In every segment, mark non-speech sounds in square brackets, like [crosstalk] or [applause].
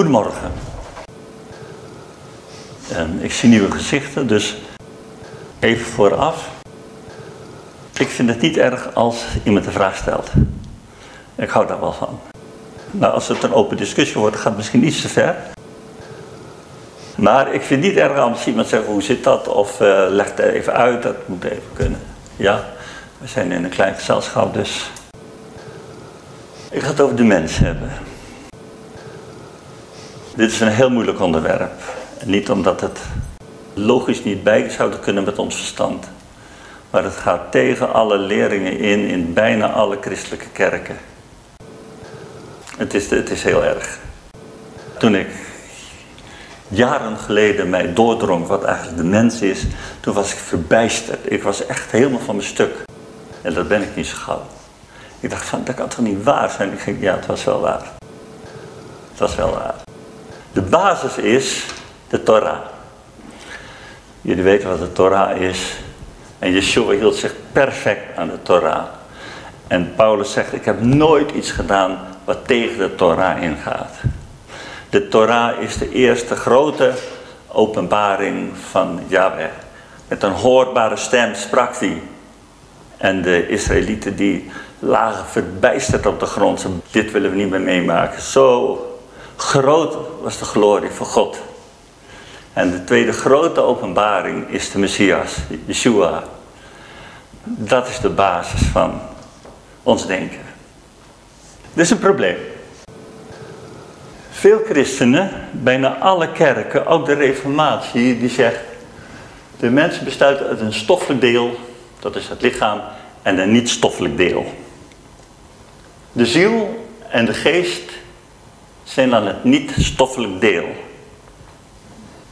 Goedemorgen. En ik zie nieuwe gezichten, dus even vooraf. Ik vind het niet erg als iemand een vraag stelt. Ik hou daar wel van. Nou, als het een open discussie wordt, gaat het misschien iets te ver. Maar ik vind het niet erg als iemand zegt, hoe zit dat? Of uh, leg het even uit, dat moet even kunnen. Ja, we zijn in een klein gezelschap, dus... Ik ga het over de mens hebben. Dit is een heel moeilijk onderwerp. niet omdat het logisch niet bij zou kunnen met ons verstand. Maar het gaat tegen alle leringen in, in bijna alle christelijke kerken. Het is, het is heel erg. Toen ik jaren geleden mij doordrong wat eigenlijk de mens is, toen was ik verbijsterd. Ik was echt helemaal van mijn stuk. En dat ben ik niet zo gauw. Ik dacht van, dat kan toch niet waar zijn? Ik ging, ja, het was wel waar. Het was wel waar. De basis is de Torah. Jullie weten wat de Torah is. En Yeshua hield zich perfect aan de Torah. En Paulus zegt, ik heb nooit iets gedaan wat tegen de Torah ingaat. De Torah is de eerste grote openbaring van Yahweh. Met een hoorbare stem sprak hij. En de Israëlieten die lagen verbijsterd op de grond. Dit willen we niet meer meemaken. Zo groot was de glorie van God. En de tweede grote openbaring is de Messias, Yeshua. Dat is de basis van ons denken. Dit is een probleem. Veel christenen, bijna alle kerken, ook de reformatie, die zegt... de mens bestaat uit een stoffelijk deel, dat is het lichaam, en een niet-stoffelijk deel. De ziel en de geest zijn dan het niet-stoffelijk deel.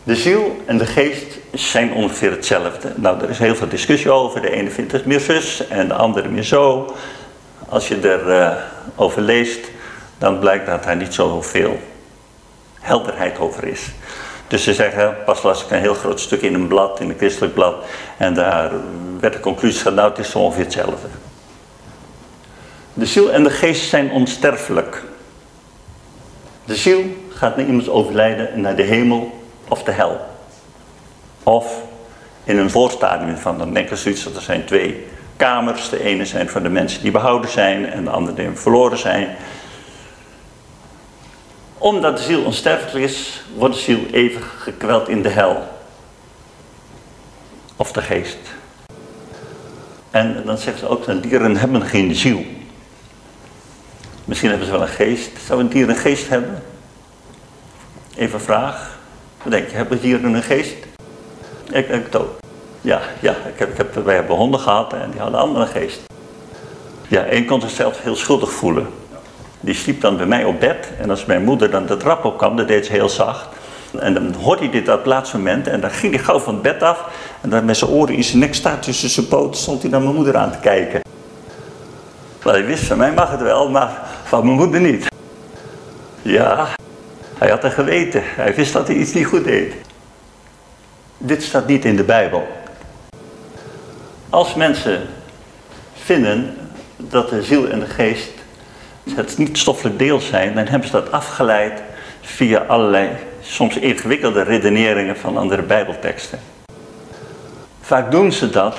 De ziel en de geest zijn ongeveer hetzelfde. Nou, er is heel veel discussie over. De ene vindt het meer zus en de andere meer zo. Als je erover uh, over leest, dan blijkt dat daar niet zoveel helderheid over is. Dus ze zeggen, pas las ik een heel groot stuk in een blad, in een christelijk blad. En daar werd de conclusie van, nou het is ongeveer hetzelfde. De ziel en de geest zijn onsterfelijk. De ziel gaat naar iemands overlijden naar de hemel of de hel. Of in een voorstadium van, dan denken ze zoiets dat er zijn twee kamers. De ene zijn voor de mensen die behouden zijn en de andere die verloren zijn. Omdat de ziel onsterfelijk is, wordt de ziel eeuwig gekweld in de hel. Of de geest. En dan zeggen ze ook, dat dieren hebben geen ziel. Misschien hebben ze wel een geest. Zou een dier een geest hebben? Even een vraag. Wat denk je, hebben dieren een geest? Ik denk ook. Ja, ja ik heb, ik heb, wij hebben honden gehad en die hadden allemaal een geest. Ja, één kon zichzelf heel schuldig voelen. Die sliep dan bij mij op bed en als mijn moeder dan de trap op kwam, dat deed ze heel zacht. En dan hoorde hij dit op het laatste moment en dan ging hij gauw van het bed af. En dan met zijn oren in zijn nek staat tussen zijn poten, stond hij naar mijn moeder aan te kijken. Maar hij wist van mij mag het wel, maar van mijn moeder niet. Ja, hij had een geweten. Hij wist dat hij iets niet goed deed. Dit staat niet in de Bijbel. Als mensen vinden dat de ziel en de geest het niet stoffelijk deel zijn, dan hebben ze dat afgeleid via allerlei soms ingewikkelde redeneringen van andere Bijbelteksten. Vaak doen ze dat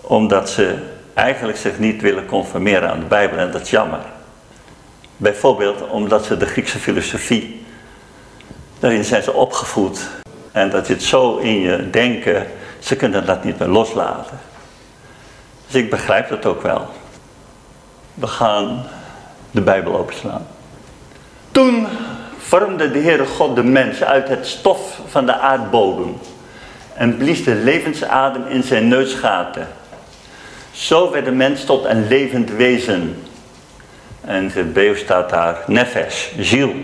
omdat ze eigenlijk zich niet willen conformeren aan de Bijbel en dat is jammer. Bijvoorbeeld omdat ze de Griekse filosofie, daarin zijn ze opgevoed en dat zit zo in je denken, ze kunnen dat niet meer loslaten. Dus ik begrijp dat ook wel. We gaan de Bijbel openslaan. Toen vormde de Heere God de mens uit het stof van de aardbodem en blies de levensadem in zijn neusgaten. Zo werd de mens tot een levend wezen. En in het Beeuw staat daar nefesh, ziel.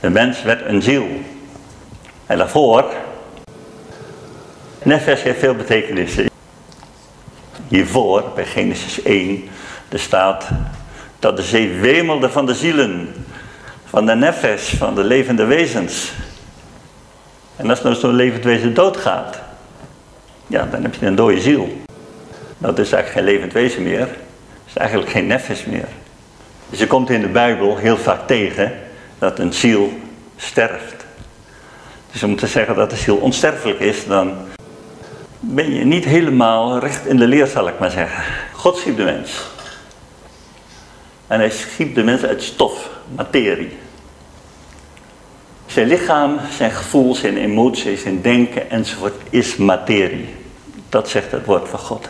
De mens werd een ziel. En daarvoor, nefesh heeft veel betekenissen. Hiervoor, bij Genesis 1, er staat dat de zee wemelde van de zielen. Van de nefesh, van de levende wezens. En als nou zo'n levend wezen doodgaat, ja, dan heb je een dode ziel. Nou, dat is eigenlijk geen levend wezen meer. Het is eigenlijk geen nefes meer. Dus je komt in de Bijbel heel vaak tegen dat een ziel sterft. Dus om te zeggen dat de ziel onsterfelijk is, dan ben je niet helemaal recht in de leer, zal ik maar zeggen. God schiep de mens. En hij schiep de mens uit stof, materie. Zijn lichaam, zijn gevoel, zijn emoties, zijn denken enzovoort is materie. Dat zegt het woord van God.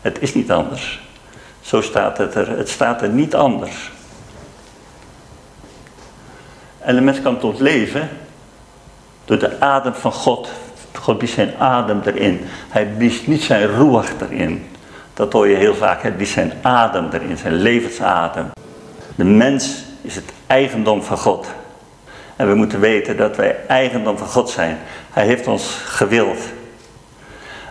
Het is niet anders. Zo staat het er. Het staat er niet anders. En de mens kan tot leven door de adem van God. God blies zijn adem erin. Hij blies niet zijn roer erin. Dat hoor je heel vaak. Hij blies zijn adem erin, zijn levensadem. De mens is het eigendom van God. En we moeten weten dat wij eigendom van God zijn. Hij heeft ons gewild.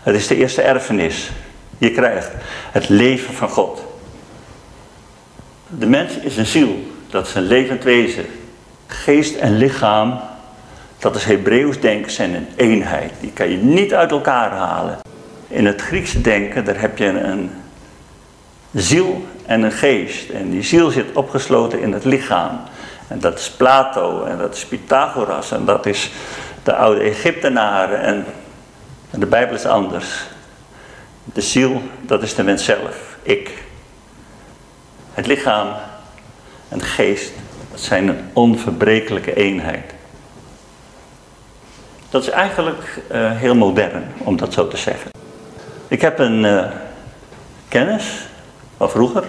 Het is de eerste erfenis. Je krijgt het leven van God. De mens is een ziel. Dat is een levend wezen. Geest en lichaam, dat is Hebreeuws denken, zijn een eenheid. Die kan je niet uit elkaar halen. In het Griekse denken, daar heb je een ziel en een geest. En die ziel zit opgesloten in het lichaam. En dat is Plato en dat is Pythagoras en dat is de oude Egyptenaren en, en de Bijbel is anders. De ziel, dat is de mens zelf, ik. Het lichaam en de geest, zijn een onverbrekelijke eenheid. Dat is eigenlijk uh, heel modern, om dat zo te zeggen. Ik heb een uh, kennis van vroeger.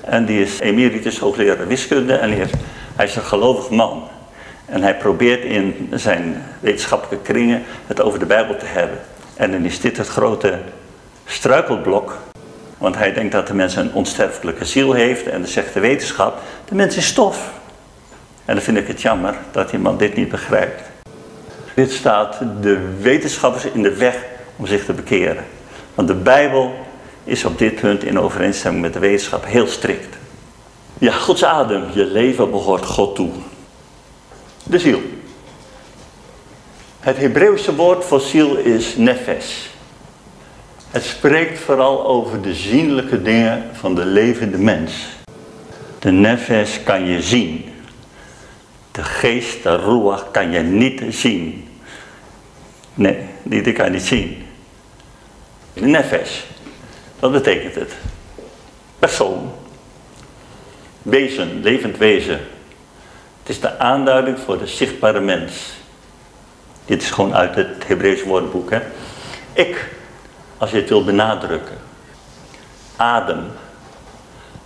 En die is emeritus hoogleraar wiskunde en hij is een gelovig man. En hij probeert in zijn wetenschappelijke kringen het over de Bijbel te hebben. En dan is dit het grote struikelblok. Want hij denkt dat de mens een onsterfelijke ziel heeft. En dan zegt de wetenschap, de mens is stof. En dan vind ik het jammer dat iemand dit niet begrijpt. Dit staat de wetenschappers in de weg om zich te bekeren. Want de Bijbel is op dit punt in overeenstemming met de wetenschap heel strikt. Ja, Gods adem, je leven behoort God toe. De ziel. Het Hebreeuwse woord voor ziel is nefes. Het spreekt vooral over de zienlijke dingen van de levende mens. De nefes kan je zien. De geest, de ruach, kan je niet zien. Nee, die, kan je niet zien. De nefes, wat betekent het? Persoon, Wezen, levend wezen. Het is de aanduiding voor de zichtbare mens. Dit is gewoon uit het Hebreeuws woordenboek. Hè? Ik, als je het wil benadrukken. Adem,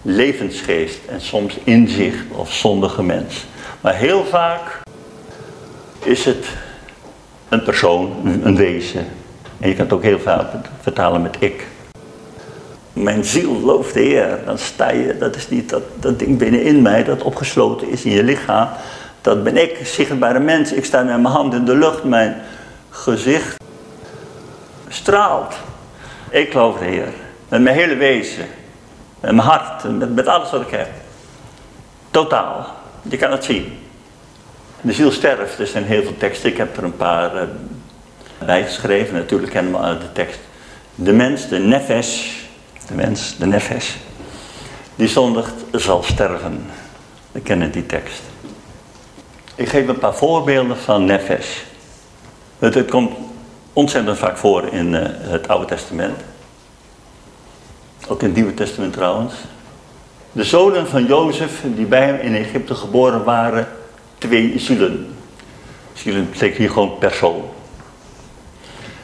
levensgeest en soms inzicht of zondige mens. Maar heel vaak is het een persoon, een wezen. En je kan het ook heel vaak vertalen met ik mijn ziel looft de Heer. Dan sta je, dat is niet dat, dat ding binnenin mij dat opgesloten is in je lichaam. Dat ben ik, zichtbare mens. Ik sta met mijn hand in de lucht, mijn gezicht straalt. Ik geloof de Heer. Met mijn hele wezen. Met mijn hart, met, met alles wat ik heb. Totaal. Je kan het zien. De ziel sterft, er zijn heel veel teksten. Ik heb er een paar uh, bij geschreven. Natuurlijk kennen we de tekst. De mens, de nefesh, de mens, de nefes, die zondigt zal sterven. We kennen die tekst. Ik geef een paar voorbeelden van nefes. Het, het komt ontzettend vaak voor in uh, het Oude Testament. Ook in het Nieuwe Testament trouwens. De zonen van Jozef die bij hem in Egypte geboren waren, twee zielen. Zielen betekent hier gewoon persoon.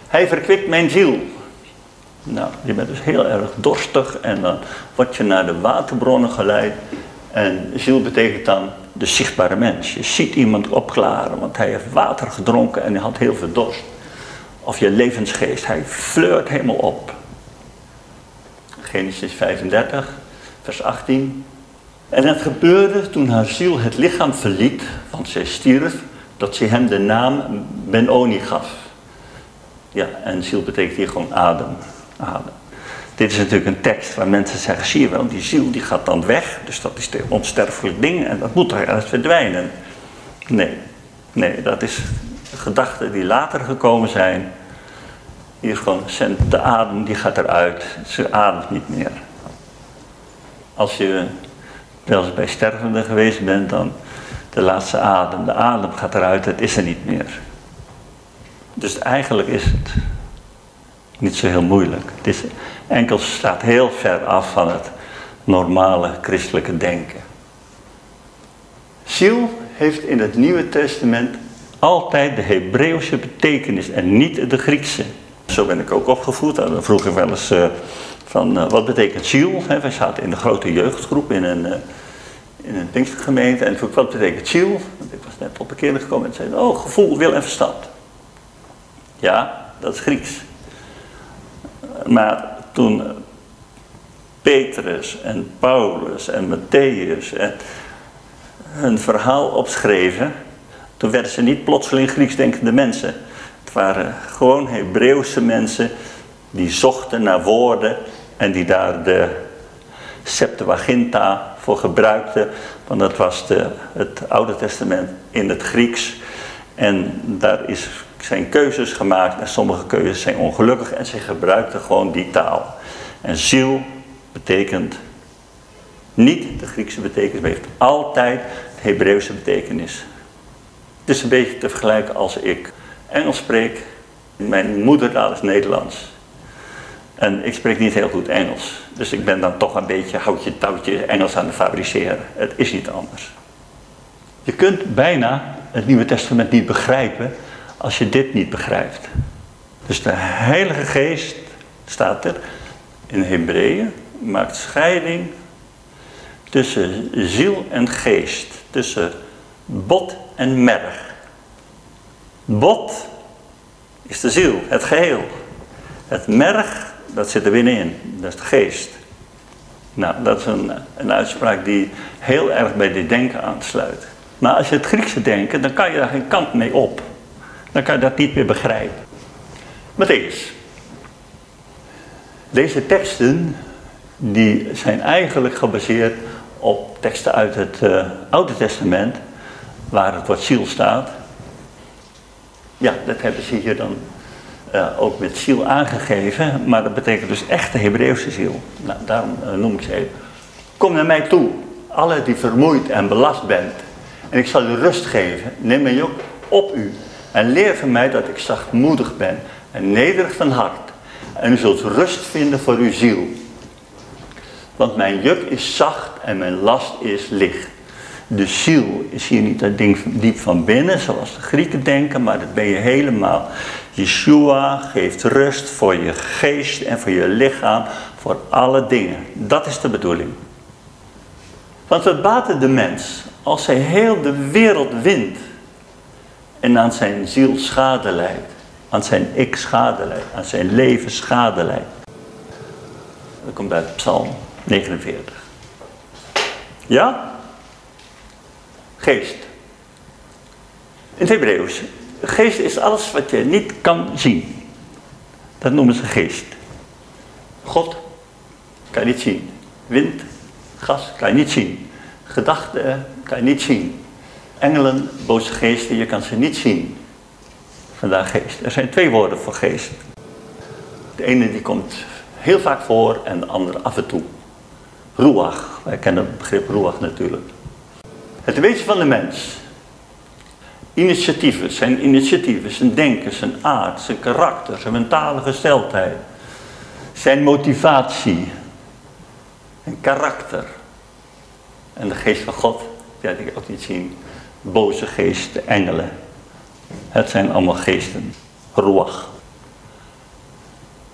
Hij verkwikt mijn ziel. Nou, je bent dus heel erg dorstig en dan word je naar de waterbronnen geleid. En ziel betekent dan de zichtbare mens. Je ziet iemand opklaren, want hij heeft water gedronken en hij had heel veel dorst. Of je levensgeest, hij fleurt helemaal op. Genesis 35, vers 18. En het gebeurde toen haar ziel het lichaam verliet, want zij stierf, dat ze hem de naam Benoni gaf. Ja, en ziel betekent hier gewoon adem. Dit is natuurlijk een tekst waar mensen zeggen, zie je wel, die ziel die gaat dan weg. Dus dat is de onsterfelijk ding en dat moet er ergens verdwijnen. Nee, nee, dat is gedachten die later gekomen zijn. Hier is gewoon, de adem die gaat eruit. Ze ademt niet meer. Als je wel eens bij stervenden geweest bent, dan de laatste adem. De adem gaat eruit, het is er niet meer. Dus eigenlijk is het niet zo heel moeilijk. Het is, enkel staat heel ver af van het normale christelijke denken. Ziel heeft in het Nieuwe Testament altijd de Hebreeuwse betekenis en niet de Griekse. Zo ben ik ook opgevoed. Dan vroeg ik wel eens uh, van uh, wat betekent ziel? He, wij zaten in de grote jeugdgroep in een, uh, in een Pinkstergemeente en vroeg wat betekent ziel? Want ik was net op een keer gekomen en zei, oh gevoel, wil en verstand. Ja, dat is Grieks. Maar toen Petrus en Paulus en Matthäus en hun verhaal opschreven, toen werden ze niet plotseling Grieks denkende mensen. Het waren gewoon Hebreeuwse mensen die zochten naar woorden en die daar de Septuaginta voor gebruikten. Want dat was de, het Oude Testament in het Grieks. En daar is, zijn keuzes gemaakt en sommige keuzes zijn ongelukkig en ze gebruikten gewoon die taal. En ziel betekent niet de Griekse betekenis, maar heeft altijd de Hebreeuwse betekenis. Het is een beetje te vergelijken als ik Engels spreek. Mijn moedertaal is Nederlands. En ik spreek niet heel goed Engels. Dus ik ben dan toch een beetje houtje touwtje Engels aan het fabriceren. Het is niet anders. Je kunt bijna het Nieuwe Testament niet begrijpen als je dit niet begrijpt. Dus de Heilige Geest, staat er in Hebreeën, maakt scheiding tussen ziel en geest. Tussen bot en merg. Bot is de ziel, het geheel. Het merg, dat zit er binnenin, dat is de geest. Nou, dat is een, een uitspraak die heel erg bij dit denken aansluit. Maar als je het Griekse denken, dan kan je daar geen kant mee op. Dan kan je dat niet meer begrijpen. Matthäus. Deze teksten, die zijn eigenlijk gebaseerd op teksten uit het uh, Oude Testament waar het woord ziel staat. Ja, dat hebben ze hier dan uh, ook met ziel aangegeven, maar dat betekent dus echt de Hebreeuwse ziel. Nou, daarom uh, noem ik ze even. Kom naar mij toe, alle die vermoeid en belast bent, en ik zal u rust geven. Neem mijn juk op u en leer van mij dat ik zachtmoedig ben en nederig van hart. En u zult rust vinden voor uw ziel. Want mijn juk is zacht en mijn last is licht. De ziel is hier niet dat ding diep van binnen, zoals de Grieken denken, maar dat ben je helemaal. Yeshua geeft rust voor je geest en voor je lichaam, voor alle dingen. Dat is de bedoeling. Want het baat de mens als hij heel de wereld wint en aan zijn ziel schade leidt, aan zijn ik schade leidt, aan zijn leven schade leidt. Dat komt uit Psalm 49. Ja? Geest. In het Hebreeuws. Geest is alles wat je niet kan zien. Dat noemen ze geest. God kan je niet zien. Wind, gas kan je niet zien. Gedachten kan je niet zien. Engelen, boze geesten, je kan ze niet zien. Vandaar geest. Er zijn twee woorden voor geest. De ene die komt heel vaak voor en de andere af en toe. Ruach, wij kennen het begrip ruach natuurlijk. Het wezen van de mens. Initiatieven, zijn initiatieven, zijn denken, zijn aard, zijn karakter, zijn mentale gesteldheid. Zijn motivatie. En karakter. En de geest van God, die ook niet zien. Boze geesten, engelen. Het zijn allemaal geesten. Ruach.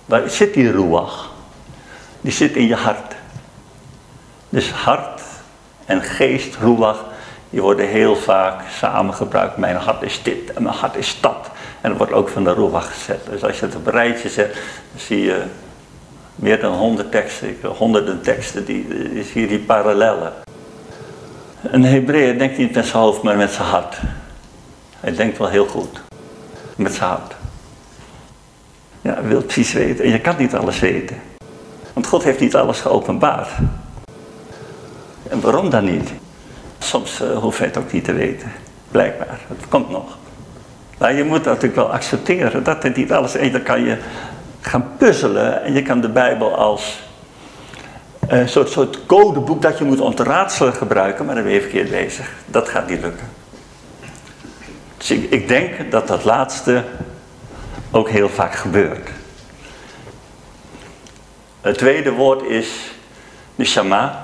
Waar zit die ruach? Die zit in je hart. Dus hart en geest, ruach, die worden heel vaak samengebruikt. Mijn hart is dit en mijn hart is dat. En dat wordt ook van de ruach gezet. Dus als je het op een rijtje zet, dan zie je meer dan honderd teksten, honderden teksten, die, zie je die parallellen. Een Hebreeër denkt niet met zijn hoofd, maar met zijn hart. Hij denkt wel heel goed. Met zijn hart. Ja, hij wil precies weten. En je kan niet alles weten. Want God heeft niet alles geopenbaard. En waarom dan niet? Soms uh, hoef je het ook niet te weten. Blijkbaar. Het komt nog. Maar je moet natuurlijk wel accepteren dat het niet alles is. Dan kan je gaan puzzelen en je kan de Bijbel als een soort, soort codeboek dat je moet om te raadselen gebruiken, maar dan ben je verkeerd bezig. Dat gaat niet lukken. Dus ik, ik denk dat dat laatste ook heel vaak gebeurt. Het tweede woord is neshama.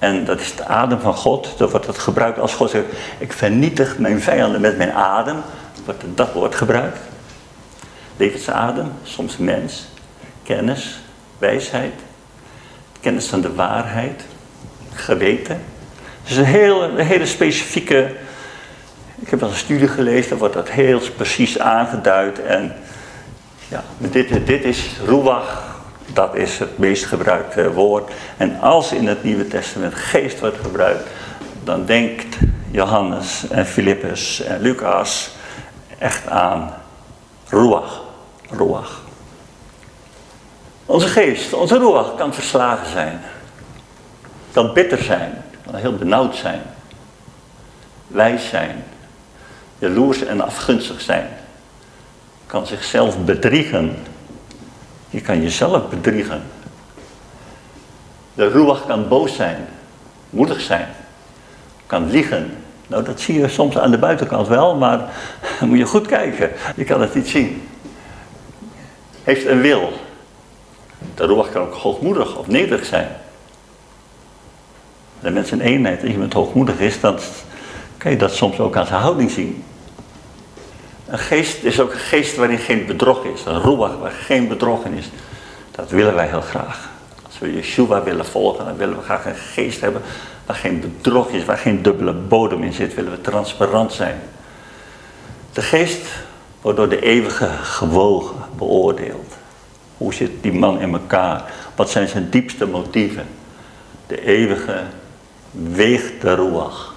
En dat is de adem van God. Dat wordt het gebruikt als God zegt, ik vernietig mijn vijanden met mijn adem. Wordt dat woord gebruikt. Levensadem, soms mens, kennis, wijsheid, kennis van de waarheid, geweten. Het is een, heel, een hele specifieke. Ik heb wel een studie gelezen, daar wordt dat heel precies aangeduid. En ja, dit, dit is ruach, dat is het meest gebruikte woord. En als in het Nieuwe Testament geest wordt gebruikt, dan denkt Johannes en Filippus en Lucas echt aan ruach. Ruach. Onze geest, onze ruach kan verslagen zijn. Kan bitter zijn, kan heel benauwd zijn. Wijs zijn. Jaloers en afgunstig zijn. Kan zichzelf bedriegen. Je kan jezelf bedriegen. De ruach kan boos zijn. Moedig zijn. Kan liegen. Nou, dat zie je soms aan de buitenkant wel, maar [laughs] moet je goed kijken. Je kan het niet zien. Heeft een wil. De ruach kan ook hoogmoedig of nederig zijn. De mensen in eenheid, als iemand hoogmoedig is, dan kan je dat soms ook aan zijn houding zien. Een geest is ook een geest waarin geen bedrog is. Een ruach waar geen bedrog in is. Dat willen wij heel graag. Als we Yeshua willen volgen, dan willen we graag een geest hebben waar geen bedrog is, waar geen dubbele bodem in zit. Willen we transparant zijn. De geest wordt door de eeuwige gewogen, beoordeeld. Hoe zit die man in elkaar? Wat zijn zijn diepste motieven? De eeuwige weegt de ruach.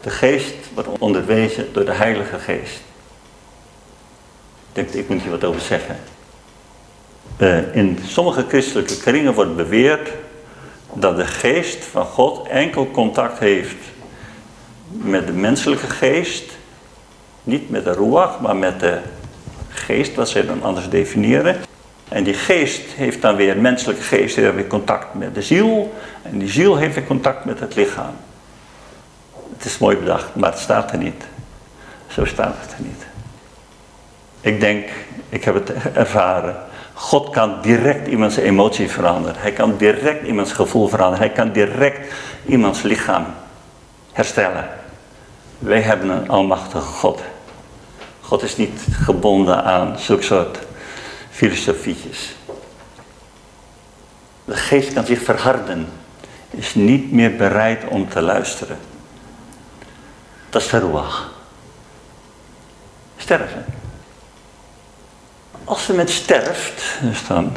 De geest wordt onderwezen door de Heilige Geest. Ik denk, ik moet hier wat over zeggen. Uh, in sommige christelijke kringen wordt beweerd dat de geest van God enkel contact heeft met de menselijke geest. Niet met de ruach, maar met de geest, wat zij dan anders definiëren. En die geest heeft dan weer, menselijke geest, heeft weer contact met de ziel. En die ziel heeft weer contact met het lichaam. Het is mooi bedacht, maar het staat er niet. Zo staat het er niet. Ik denk, ik heb het ervaren. God kan direct iemands emotie veranderen. Hij kan direct iemands gevoel veranderen. Hij kan direct iemands lichaam herstellen. Wij hebben een almachtige God. God is niet gebonden aan zulke soort filosofietjes. De geest kan zich verharden, is niet meer bereid om te luisteren. Dat is de ruach. Sterven. Als ze met sterft, dus dan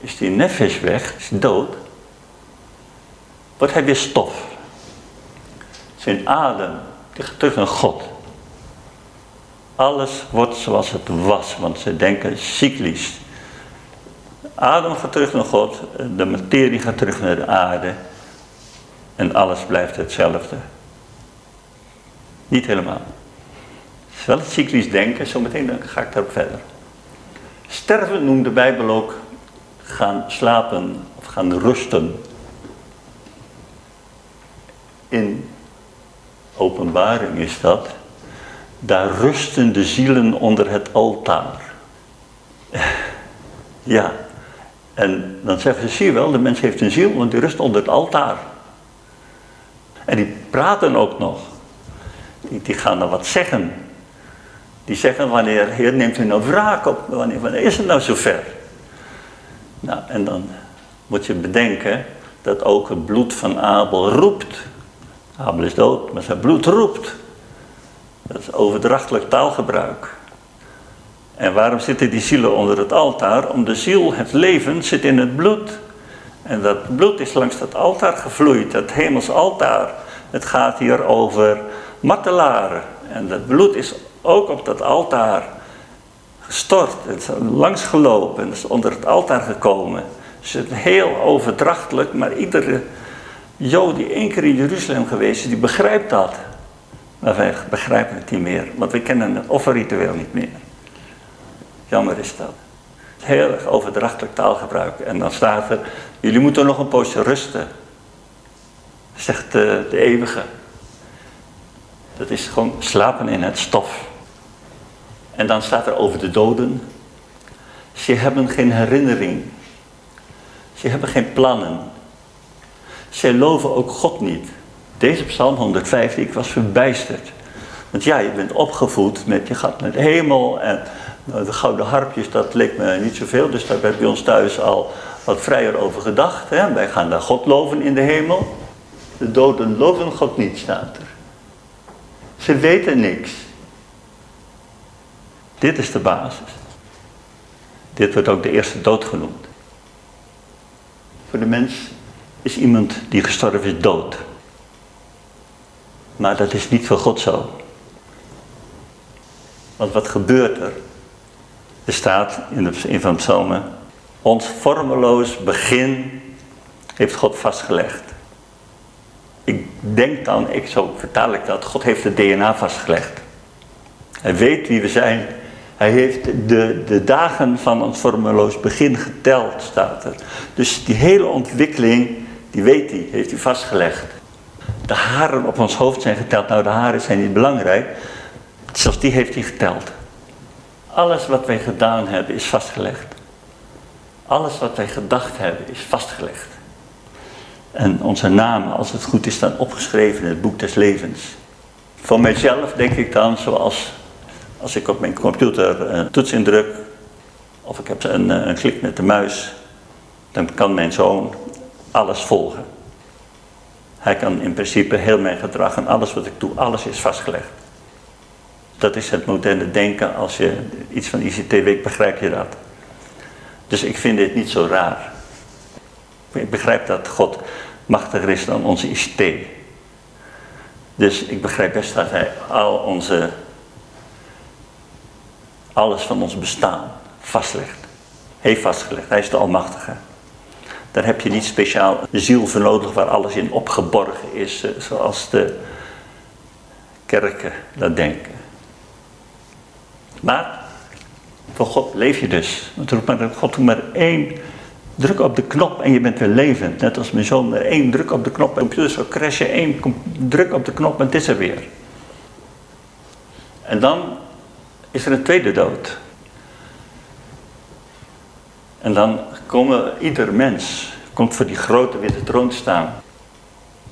is die nefesh weg, is dood, wordt hij weer stof. Zijn adem, die gaat terug naar God. Alles wordt zoals het was, want ze denken cyclisch. Adem gaat terug naar God, de materie gaat terug naar de aarde en alles blijft hetzelfde. Niet helemaal. Is wel het cyclisch denken, zometeen ga ik daarop verder. Sterven noemt de Bijbel ook gaan slapen of gaan rusten. In openbaring is dat daar rusten de zielen onder het altaar. Ja, en dan zeggen ze, zie je wel, de mens heeft een ziel, want die rust onder het altaar. En die praten ook nog. Die, die gaan dan wat zeggen. Die zeggen, wanneer, Heer, neemt u nou wraak op? Wanneer, is het nou zover? Nou, en dan moet je bedenken dat ook het bloed van Abel roept. Abel is dood, maar zijn bloed roept. Dat is overdrachtelijk taalgebruik. En waarom zitten die zielen onder het altaar? Om de ziel, het leven, zit in het bloed. En dat bloed is langs dat altaar gevloeid, het hemels altaar. Het gaat hier over martelaren. En dat bloed is ook op dat altaar gestort. Is langs gelopen, het is onder het altaar gekomen. Dus het is heel overdrachtelijk, maar iedere Jood die één keer in Jeruzalem geweest is, die begrijpt dat. Maar wij begrijpen het niet meer, want we kennen het offerritueel niet meer. Jammer is dat. Heel erg overdrachtelijk taalgebruik. En dan staat er, jullie moeten nog een poosje rusten. Zegt de, de eeuwige. Dat is gewoon slapen in het stof. En dan staat er over de doden. Ze hebben geen herinnering. Ze hebben geen plannen. Ze loven ook God niet. Deze psalm 105, ik was verbijsterd. Want ja, je bent opgevoed met, je gaat naar de hemel en nou, de gouden harpjes, dat leek me niet zoveel. Dus daar werd bij ons thuis al wat vrijer over gedacht. Hè? Wij gaan naar God loven in de hemel. De doden loven God niet, staat er. Ze weten niks. Dit is de basis. Dit wordt ook de eerste dood genoemd. Voor de mens is iemand die gestorven is dood. Maar dat is niet voor God zo. Want wat gebeurt er? Er staat in, de, in van Psalmen, ons vormeloos begin heeft God vastgelegd. Ik denk dan, ik, zo vertaal ik dat, God heeft het DNA vastgelegd. Hij weet wie we zijn. Hij heeft de, de dagen van ons vormeloos begin geteld, staat er. Dus die hele ontwikkeling, die weet hij, heeft hij vastgelegd. De haren op ons hoofd zijn geteld. Nou, de haren zijn niet belangrijk. Zelfs die heeft hij geteld. Alles wat wij gedaan hebben is vastgelegd. Alles wat wij gedacht hebben is vastgelegd. En onze namen, als het goed is, staan opgeschreven in het boek des levens. Voor mijzelf denk ik dan, zoals als ik op mijn computer een toets indruk, of ik heb een, eh, een klik met de muis, dan kan mijn zoon alles volgen. Hij kan in principe heel mijn gedrag en alles wat ik doe, alles is vastgelegd. Dat is het moderne denken. Als je iets van ICT weet, begrijp je dat. Dus ik vind dit niet zo raar. Ik begrijp dat God machtiger is dan onze ICT. Dus ik begrijp best dat hij al onze, alles van ons bestaan vastlegt. Heeft vastgelegd. Hij is de Almachtige. Daar heb je niet speciaal een ziel voor nodig waar alles in opgeborgen is, eh, zoals de kerken dat denken. Maar voor God leef je dus. Want God doet maar één druk op de knop en je bent weer levend. Net als mijn zoon, één druk op de knop. De computer zou crashen, één druk op de knop en het is er weer. En dan is er een tweede dood. En dan komen ieder mens, komt voor die grote witte troon staan.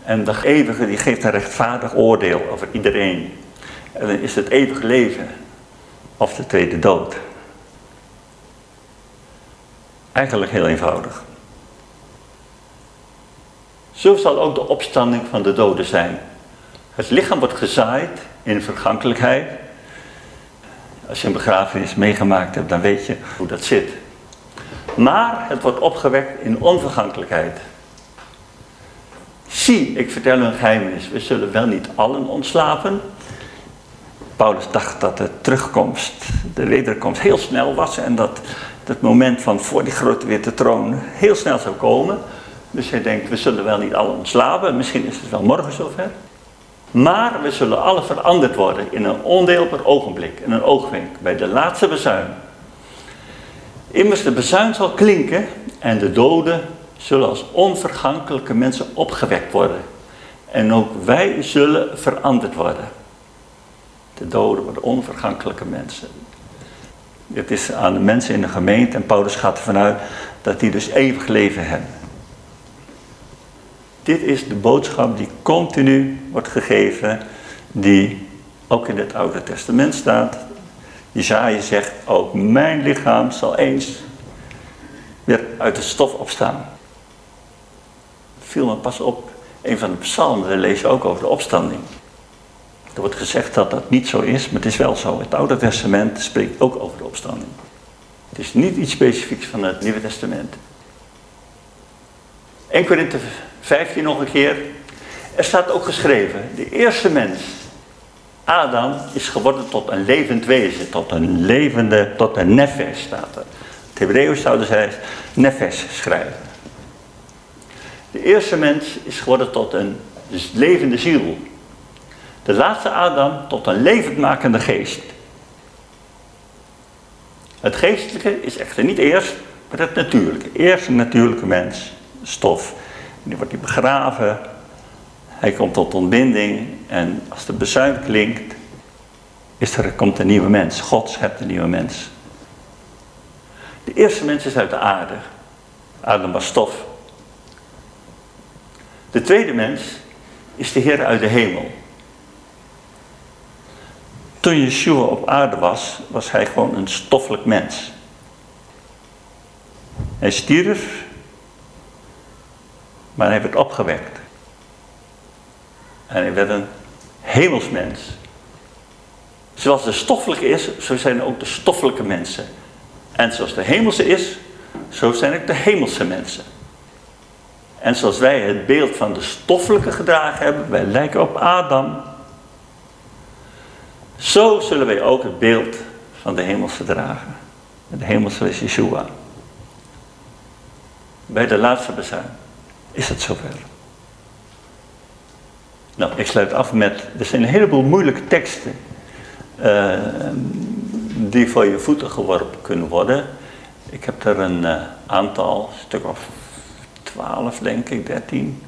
En de eeuwige die geeft een rechtvaardig oordeel over iedereen. En dan is het eeuwig leven of de tweede dood. Eigenlijk heel eenvoudig. Zo zal ook de opstanding van de doden zijn. Het lichaam wordt gezaaid in vergankelijkheid. Als je een begrafenis meegemaakt hebt, dan weet je hoe dat zit. Maar het wordt opgewekt in onvergankelijkheid. Zie, ik vertel een geheimnis. We zullen wel niet allen ontslapen, Paulus dacht dat de terugkomst, de wederkomst heel snel was en dat het moment van voor die grote witte troon heel snel zou komen. Dus hij denkt, we zullen wel niet alle ontslapen, misschien is het wel morgen zover. Maar we zullen alle veranderd worden in een ondeelbaar ogenblik, in een oogwenk, bij de laatste bezuin. Immers de bezuin zal klinken en de doden zullen als onvergankelijke mensen opgewekt worden. En ook wij zullen veranderd worden. De doden worden onvergankelijke mensen. Het is aan de mensen in de gemeente en Paulus gaat ervan uit dat die dus eeuwig leven hebben. Dit is de boodschap die continu wordt gegeven, die ook in het Oude Testament staat. Jezaja zegt, ook mijn lichaam zal eens weer uit de stof opstaan. Viel me pas op, een van de psalmen, lees je ook over de opstanding. Er wordt gezegd dat dat niet zo is, maar het is wel zo. Het Oude Testament spreekt ook over de opstanding. Het is niet iets specifieks van het Nieuwe Testament. 1 Korinthe 15 nog een keer. Er staat ook geschreven, de eerste mens, Adam, is geworden tot een levend wezen, tot een levende, tot een nefes staat er. Het Hebreeuws zouden zij nefes schrijven. De eerste mens is geworden tot een levende ziel, de laatste Adam tot een levendmakende geest. Het geestelijke is echter niet eerst, maar het natuurlijke. Eerst een natuurlijke mens, stof. Die wordt die begraven. Hij komt tot ontbinding. En als de bezuin klinkt, is er, komt een nieuwe mens. God schept een nieuwe mens. De eerste mens is uit de aarde. Adam was stof. De tweede mens is de Heer uit de hemel. Toen Yeshua op aarde was, was hij gewoon een stoffelijk mens. Hij stierf, maar hij werd opgewekt. En hij werd een hemelsmens. Zoals de stoffelijke is, zo zijn ook de stoffelijke mensen. En zoals de hemelse is, zo zijn ook de hemelse mensen. En zoals wij het beeld van de stoffelijke gedragen hebben, wij lijken op Adam. Zo zullen wij ook het beeld van de hemelse dragen. De hemelse is Yeshua. Bij de laatste bezuin is het zover. Nou, ik sluit af met, er zijn een heleboel moeilijke teksten uh, die voor je voeten geworpen kunnen worden. Ik heb er een uh, aantal, stuk of twaalf denk ik, dertien,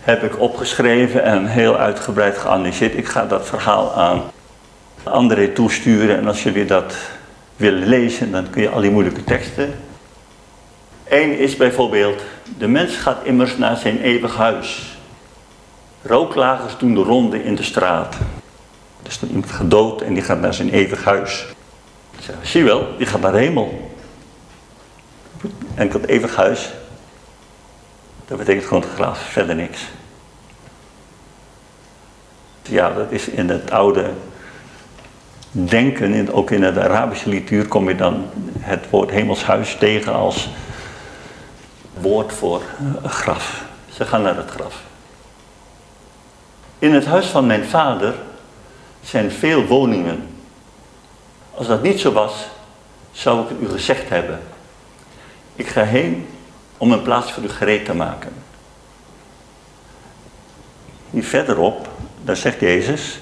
heb ik opgeschreven en heel uitgebreid geanalyseerd. Ik ga dat verhaal aan André toesturen en als jullie dat willen lezen, dan kun je al die moeilijke teksten. Eén is bijvoorbeeld, de mens gaat immers naar zijn eeuwig huis. Rooklagers doen de ronde in de straat. Er is iemand gedood en die gaat naar zijn eeuwig huis. Zie je wel, die gaat naar de hemel. En dat eeuwig huis, dat betekent gewoon het graf, verder niks. Ja, dat is in het oude denken, ook in de Arabische literatuur kom je dan het woord hemelshuis tegen als woord voor graf. Ze gaan naar het graf. In het huis van mijn vader zijn veel woningen. Als dat niet zo was, zou ik het u gezegd hebben. Ik ga heen om een plaats voor u gereed te maken. Hier verderop, daar zegt Jezus,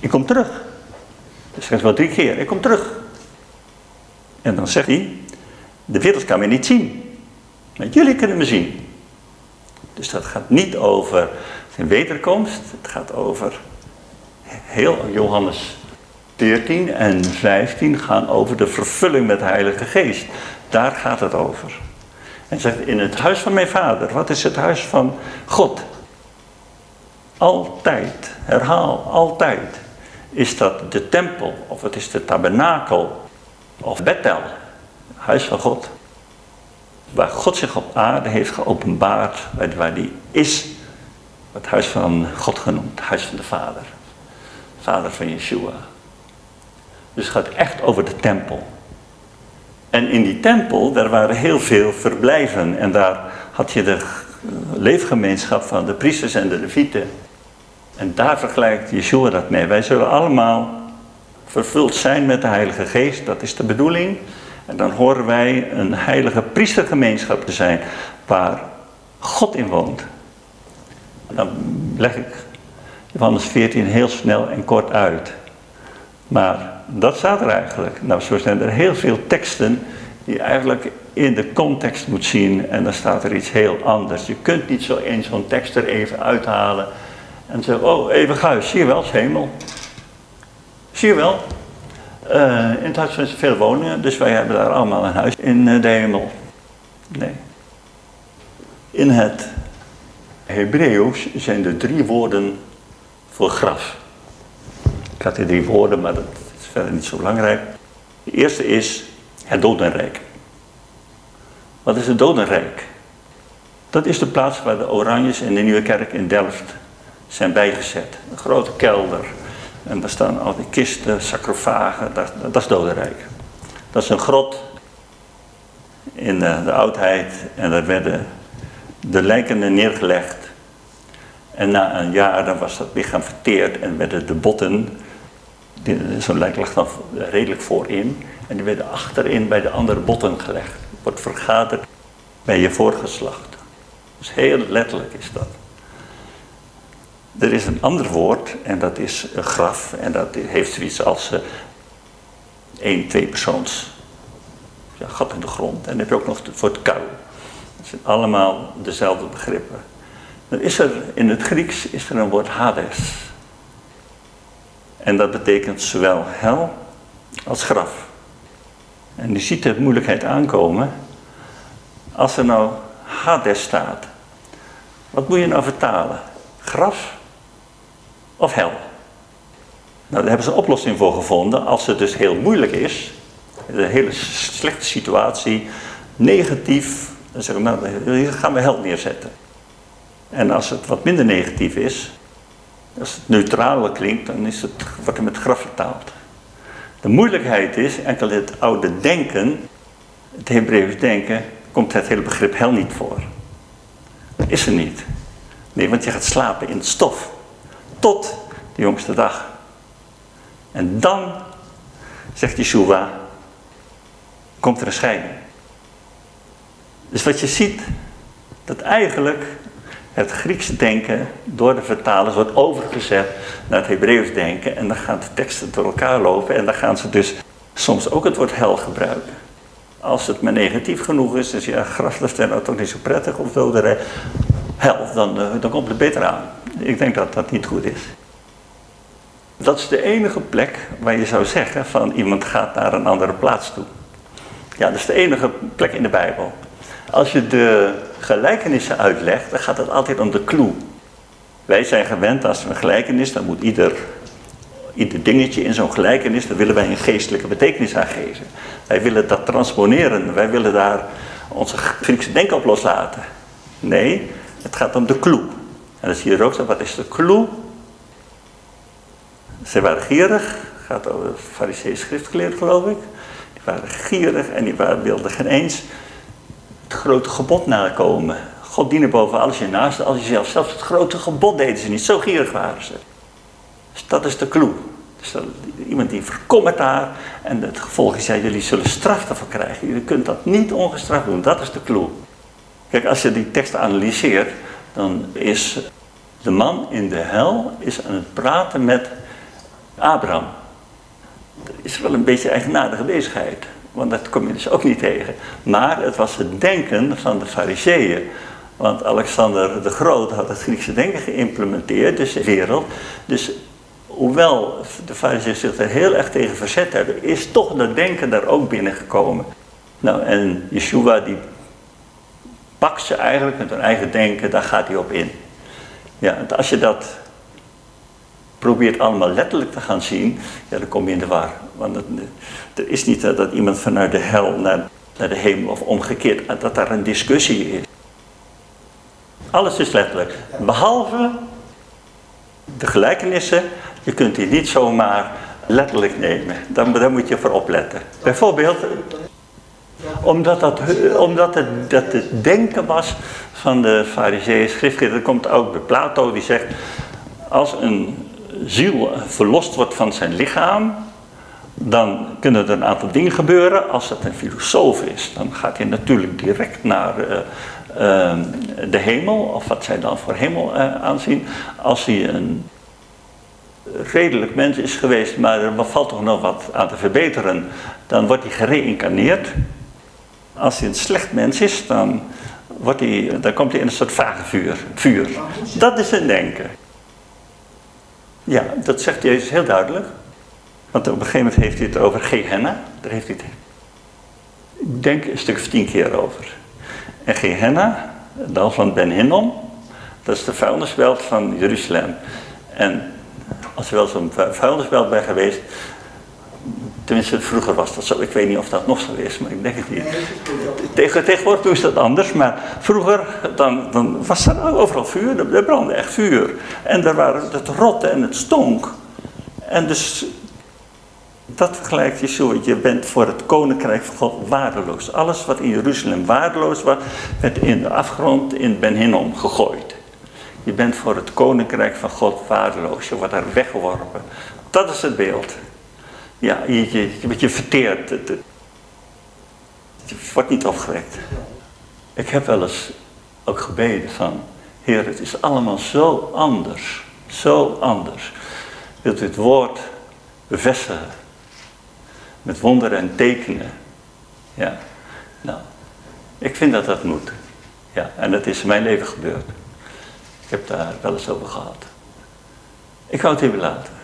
ik kom terug. Dat zegt wel drie keer, ik kom terug. En dan zegt hij, de wereld kan me niet zien. Maar jullie kunnen me zien. Dus dat gaat niet over zijn wederkomst, het gaat over heel Johannes 14 en 15 gaan over de vervulling met de Heilige Geest. Daar gaat het over. En zegt in het huis van mijn vader, wat is het huis van God? Altijd, herhaal, altijd is dat de tempel of het is de tabernakel of Bethel, huis van God. Waar God zich op aarde heeft geopenbaard, waar die is, het huis van God genoemd, het huis van de Vader. Vader van Yeshua. Dus het gaat echt over de tempel. En in die tempel, daar waren heel veel verblijven. En daar had je de leefgemeenschap van de priesters en de levieten. En daar vergelijkt Yeshua dat mee. Wij zullen allemaal vervuld zijn met de Heilige Geest, dat is de bedoeling. En dan horen wij een heilige priestergemeenschap te zijn waar God in woont. Dan leg ik Johannes 14 heel snel en kort uit. Maar dat staat er eigenlijk. Nou, zo zijn er heel veel teksten die eigenlijk in de context moet zien en dan staat er iets heel anders. Je kunt niet zo eens zo'n tekst er even uithalen en zeggen, oh, even huis, zie je wel, hemel. Zie je wel, uh, in het huis zijn veel woningen, dus wij hebben daar allemaal een huis in eh, de hemel. Nee. In het Hebreeuws zijn er drie woorden voor graf. Ik had die drie woorden, maar dat is verder niet zo belangrijk. De eerste is het dodenrijk. Wat is het dodenrijk? Dat is de plaats waar de Oranjes in de Nieuwe Kerk in Delft zijn bijgezet. Een grote kelder. En daar staan al die kisten, sarcofagen, dat, dat is dodenrijk. Dat is een grot in de, de oudheid en daar werden de lijken neergelegd. En na een jaar dan was dat lichaam verteerd en werden de botten, zo'n lijk lag dan redelijk voorin, en die werden achterin bij de andere botten gelegd. Wordt vergaderd bij je voorgeslacht. Dus heel letterlijk is dat. Er is een ander woord en dat is een graf en dat heeft zoiets als uh, één, twee persoons ja, gat in de grond. En dan heb je ook nog voor het kuil. Dat zijn allemaal dezelfde begrippen. Dan is er in het Grieks is er een woord Hades. En dat betekent zowel hel als graf. En je ziet de moeilijkheid aankomen. Als er nou Hades staat, wat moet je nou vertalen? Graf of hel? Nou, daar hebben ze een oplossing voor gevonden. Als het dus heel moeilijk is, een hele slechte situatie, negatief, dan zeggen we, nou, hier gaan we hel neerzetten. En als het wat minder negatief is, als het neutraler klinkt, dan is het, wordt met graf vertaald. De moeilijkheid is, enkel het oude denken, het Hebreeuws denken, komt het hele begrip hel niet voor. Dat is er niet. Nee, want je gaat slapen in het stof. Tot de jongste dag. En dan, zegt Yeshua, komt er een scheiding. Dus wat je ziet, dat eigenlijk het Griekse denken door de vertalers wordt overgezet naar het Hebreeuws denken. En dan gaan de teksten door elkaar lopen en dan gaan ze dus soms ook het woord hel gebruiken. Als het maar negatief genoeg is, dus ja, graflust zijn nou toch niet zo prettig of doderij. Hel, dan, eh, dan komt het beter aan. Ik denk dat dat niet goed is. Dat is de enige plek waar je zou zeggen van iemand gaat naar een andere plaats toe. Ja, dat is de enige plek in de Bijbel. Als je de gelijkenissen uitlegt, dan gaat het altijd om de clue. Wij zijn gewend als een gelijkenis, dan moet ieder, ieder dingetje in zo'n gelijkenis, daar willen wij een geestelijke betekenis aan geven. Wij willen dat transponeren, wij willen daar onze Griekse denken op loslaten. Nee, het gaat om de clue. En dan zie je ook wat is de clue? Ze waren gierig, gaat over fariseeën schriftgeleerd geloof ik. Die waren gierig en die wilden geen eens het grote gebod nakomen. God dienen boven alles je naast, als jezelf. Zelfs het grote gebod deden ze niet, zo gierig waren ze. Dus dat is de clue. Dus dat, iemand die voorkomt daar en het gevolg is, ja, jullie zullen straf ervoor krijgen. Jullie kunt dat niet ongestraft doen, dat is de clue. Kijk, als je die tekst analyseert, dan is de man in de hel is aan het praten met Abraham. Dat is wel een beetje eigenaardige bezigheid, want dat kom je dus ook niet tegen. Maar het was het denken van de fariseeën. Want Alexander de Groot had het Griekse denken geïmplementeerd, dus de wereld. Dus hoewel de fariseeën zich er heel erg tegen verzet hebben, is toch dat denken daar ook binnengekomen. Nou, en Yeshua die pakt ze eigenlijk met hun eigen denken, daar gaat hij op in. Ja, als je dat probeert allemaal letterlijk te gaan zien, ja, dan kom je in de war. Want er is niet dat iemand vanuit de hel naar, naar de hemel of omgekeerd, dat daar een discussie is. Alles is letterlijk. Behalve de gelijkenissen, je kunt die niet zomaar letterlijk nemen. Dan, daar moet je voor opletten. Bijvoorbeeld, omdat, dat, omdat het, dat het denken was van de fariseeën schriftgeleerden, dat komt ook bij Plato, die zegt, als een ziel verlost wordt van zijn lichaam, dan kunnen er een aantal dingen gebeuren. Als dat een filosoof is, dan gaat hij natuurlijk direct naar uh, uh, de hemel, of wat zij dan voor hemel uh, aanzien. Als hij een redelijk mens is geweest, maar er valt toch nog wat aan te verbeteren, dan wordt hij gereïncarneerd. Als hij een slecht mens is, dan, wordt hij, dan komt hij in een soort vage vuur. Dat is een denken. Ja, dat zegt Jezus heel duidelijk. Want op een gegeven moment heeft hij het over Gehenna. Daar heeft hij het, ik denk, een stuk of tien keer over. En Gehenna, dan van Ben Hinnom, dat is de vuilnisbelt van Jeruzalem. En als je wel zo'n vuilnisbelt bent geweest, Tenminste, vroeger was dat zo. Ik weet niet of dat nog zo is, maar ik denk het niet. Tegen, tegenwoordig ze dat anders, maar vroeger dan, dan was er overal vuur. Er brandde echt vuur. En er waren het rotte en het stonk. En dus, dat vergelijkt je zo. Je bent voor het koninkrijk van God waardeloos. Alles wat in Jeruzalem waardeloos was, werd in de afgrond in Ben Hinnom gegooid. Je bent voor het koninkrijk van God waardeloos. Je wordt daar weggeworpen. Dat is het beeld. Ja, je, je, je, verteert. Het, wordt niet opgewekt. Ik heb wel eens ook gebeden van, Heer, het is allemaal zo anders. Zo anders. Wilt u het woord bevestigen? Met wonderen en tekenen. Ja, nou, ik vind dat dat moet. Ja, en dat is in mijn leven gebeurd. Ik heb daar wel eens over gehad. Ik hou het hierbij laten.